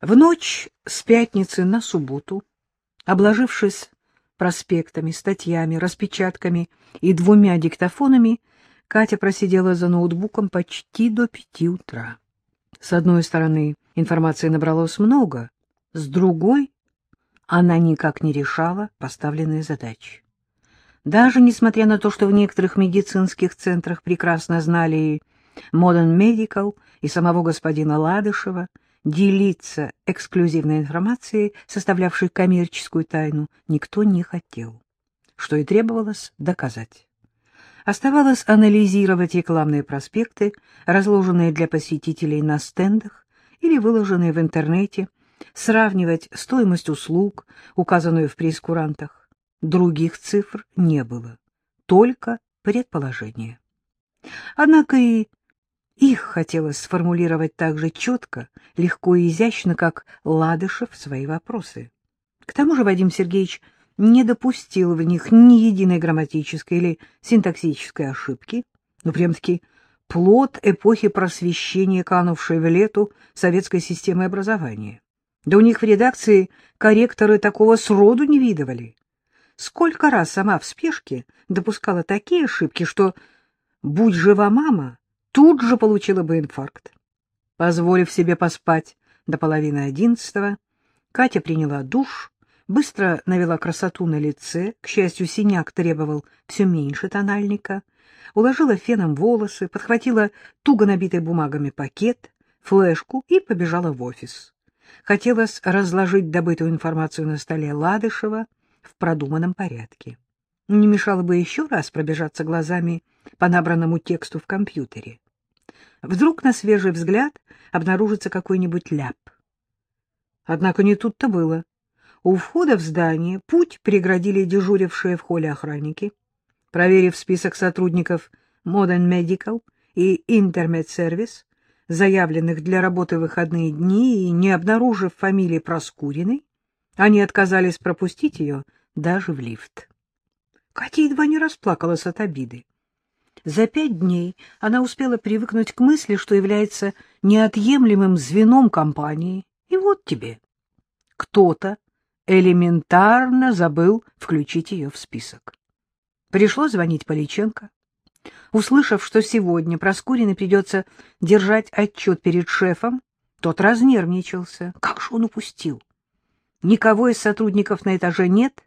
В ночь с пятницы на субботу, обложившись проспектами, статьями, распечатками и двумя диктофонами, Катя просидела за ноутбуком почти до пяти утра. С одной стороны, информации набралось много, с другой она никак не решала поставленные задачи. Даже несмотря на то, что в некоторых медицинских центрах прекрасно знали и Modern Medical, и самого господина Ладышева, делиться эксклюзивной информацией, составлявшей коммерческую тайну, никто не хотел, что и требовалось доказать. Оставалось анализировать рекламные проспекты, разложенные для посетителей на стендах или выложенные в интернете, сравнивать стоимость услуг, указанную в прескурантах. Других цифр не было, только предположения. Однако и их хотелось сформулировать так же четко, легко и изящно, как Ладышев свои вопросы. К тому же Вадим Сергеевич не допустил в них ни единой грамматической или синтаксической ошибки, ну, прям-таки плод эпохи просвещения, канувшей в лету советской системы образования. Да у них в редакции корректоры такого сроду не видывали. Сколько раз сама в спешке допускала такие ошибки, что, будь жива мама, тут же получила бы инфаркт. Позволив себе поспать до половины одиннадцатого, Катя приняла душ, быстро навела красоту на лице, к счастью, синяк требовал все меньше тональника, уложила феном волосы, подхватила туго набитый бумагами пакет, флешку и побежала в офис. Хотелось разложить добытую информацию на столе Ладышева в продуманном порядке. Не мешало бы еще раз пробежаться глазами по набранному тексту в компьютере. Вдруг на свежий взгляд обнаружится какой-нибудь ляп. Однако не тут-то было. У входа в здание путь преградили дежурившие в холле охранники. Проверив список сотрудников Modern Medical и Intermed Service, заявленных для работы в выходные дни, и не обнаружив фамилии Проскуриной, они отказались пропустить ее даже в лифт. Катя едва не расплакалась от обиды. За пять дней она успела привыкнуть к мысли, что является неотъемлемым звеном компании. И вот тебе. Кто-то элементарно забыл включить ее в список. Пришлось звонить Поличенко. Услышав, что сегодня Проскуриной придется держать отчет перед шефом, тот разнервничался. Как же он упустил? Никого из сотрудников на этаже нет,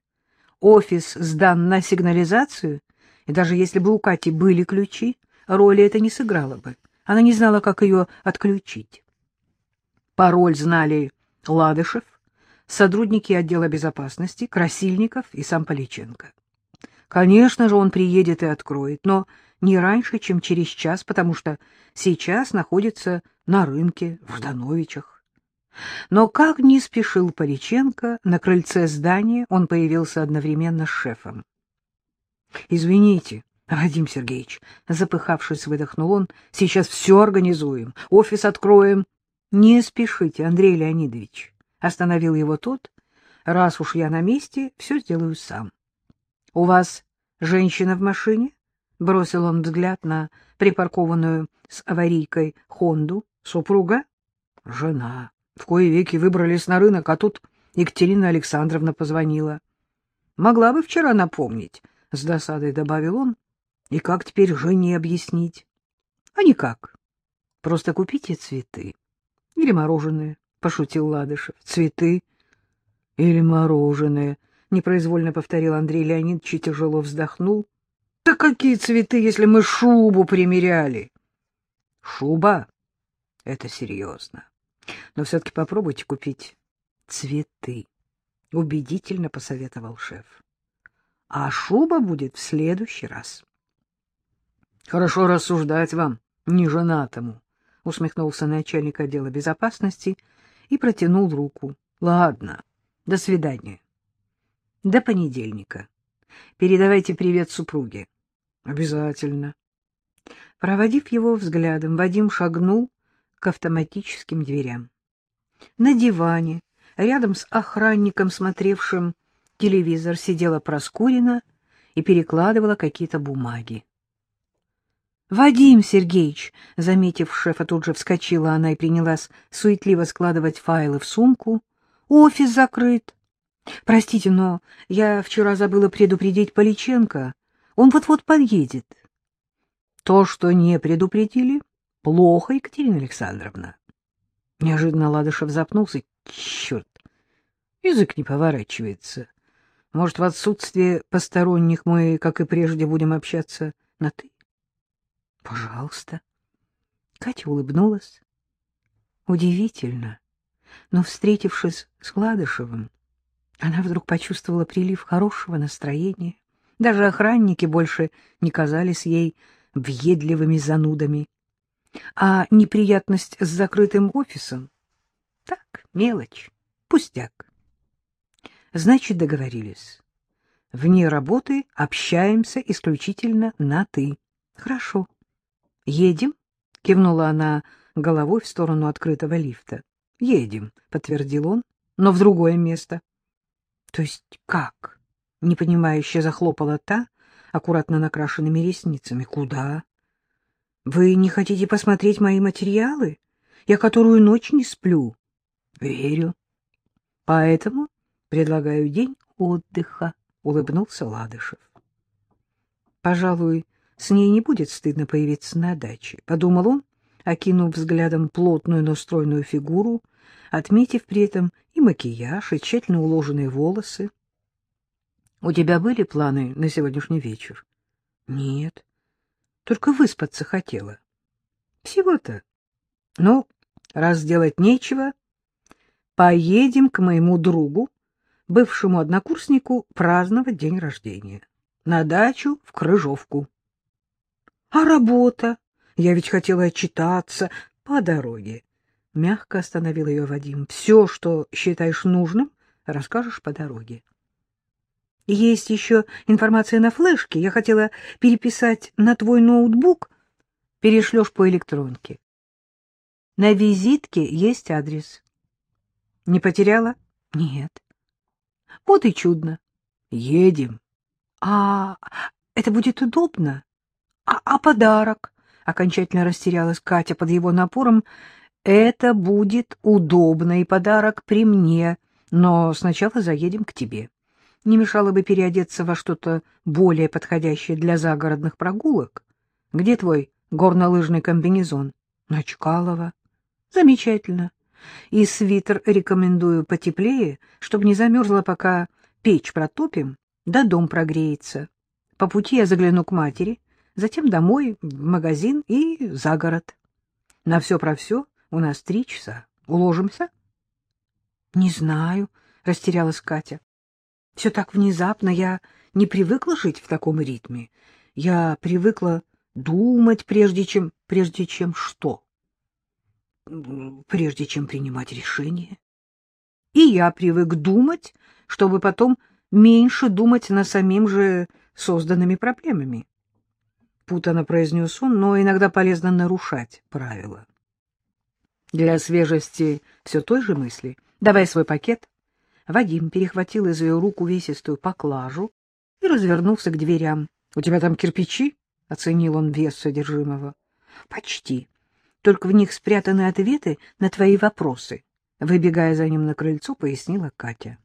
офис сдан на сигнализацию, и даже если бы у Кати были ключи, роли это не сыграло бы. Она не знала, как ее отключить. Пароль знали Ладышев, сотрудники отдела безопасности, Красильников и сам Поличенко. Конечно же, он приедет и откроет, но не раньше, чем через час, потому что сейчас находится на рынке в Ждановичах. Но как не спешил Поличенко, на крыльце здания он появился одновременно с шефом. — Извините, Вадим Сергеевич, запыхавшись, выдохнул он, — сейчас все организуем, офис откроем. — Не спешите, Андрей Леонидович, — остановил его тот, — раз уж я на месте, все сделаю сам. — У вас женщина в машине? — бросил он взгляд на припаркованную с аварийкой Хонду. — Супруга? — Жена. В кои веки выбрались на рынок, а тут Екатерина Александровна позвонила. — Могла бы вчера напомнить, —— с досадой добавил он. — И как теперь жене объяснить? — А никак. Просто купите цветы. Или мороженое, — пошутил Ладышев. — Цветы или мороженое, — непроизвольно повторил Андрей Леонидович и тяжело вздохнул. — Да какие цветы, если мы шубу примеряли? — Шуба? Это серьезно. Но все-таки попробуйте купить цветы, — убедительно посоветовал шеф а шуба будет в следующий раз. — Хорошо рассуждать вам, не женатому, — усмехнулся начальник отдела безопасности и протянул руку. — Ладно, до свидания. — До понедельника. Передавайте привет супруге. — Обязательно. Проводив его взглядом, Вадим шагнул к автоматическим дверям. На диване, рядом с охранником, смотревшим телевизор сидела Проскурина и перекладывала какие-то бумаги. — Вадим Сергеевич, — заметив шефа, тут же вскочила она и принялась суетливо складывать файлы в сумку. — Офис закрыт. — Простите, но я вчера забыла предупредить Поличенко. Он вот-вот подъедет. — То, что не предупредили, плохо, Екатерина Александровна. Неожиданно Ладышев запнулся. — Черт! Язык не поворачивается. Может, в отсутствие посторонних мы, как и прежде, будем общаться на «ты»? Пожалуйста. Катя улыбнулась. Удивительно, но, встретившись с Гладышевым, она вдруг почувствовала прилив хорошего настроения. Даже охранники больше не казались ей въедливыми занудами. А неприятность с закрытым офисом — так, мелочь, пустяк. Значит, договорились. Вне работы общаемся исключительно на «ты». Хорошо. «Едем?» — кивнула она головой в сторону открытого лифта. «Едем», — подтвердил он, — «но в другое место». «То есть как?» — непонимающе захлопала та, аккуратно накрашенными ресницами. «Куда?» «Вы не хотите посмотреть мои материалы? Я которую ночь не сплю». «Верю. Поэтому предлагаю день отдыха», — улыбнулся Ладышев. «Пожалуй, с ней не будет стыдно появиться на даче, — подумал он, окинув взглядом плотную, но стройную фигуру, отметив при этом и макияж, и тщательно уложенные волосы. — У тебя были планы на сегодняшний вечер? — Нет, только выспаться хотела. — Всего-то. Ну, раз делать нечего, поедем к моему другу, бывшему однокурснику, праздновать день рождения. На дачу в Крыжовку. А работа? Я ведь хотела отчитаться по дороге. Мягко остановил ее Вадим. Все, что считаешь нужным, расскажешь по дороге. Есть еще информация на флешке. Я хотела переписать на твой ноутбук. Перешлешь по электронке. На визитке есть адрес. Не потеряла? Нет. Вот и чудно. Едем. А это будет удобно? А, а подарок? Окончательно растерялась Катя под его напором. Это будет удобно и подарок при мне, но сначала заедем к тебе. Не мешало бы переодеться во что-то более подходящее для загородных прогулок. Где твой горнолыжный комбинезон? На Чкалова. Замечательно. И свитер рекомендую потеплее, чтобы не замерзла, пока печь протопим, да дом прогреется. По пути я загляну к матери, затем домой, в магазин и за город. На все про все у нас три часа. Уложимся? — Не знаю, — растерялась Катя. — Все так внезапно, я не привыкла жить в таком ритме. Я привыкла думать, прежде чем... Прежде чем что? Прежде чем принимать решение. И я привык думать, чтобы потом меньше думать над самим же созданными проблемами путано произнес он, но иногда полезно нарушать правила. Для свежести все той же мысли. Давай свой пакет. Вадим перехватил из ее рук увесистую поклажу и развернулся к дверям. — У тебя там кирпичи? — оценил он вес содержимого. — Почти. Только в них спрятаны ответы на твои вопросы. Выбегая за ним на крыльцо, пояснила Катя.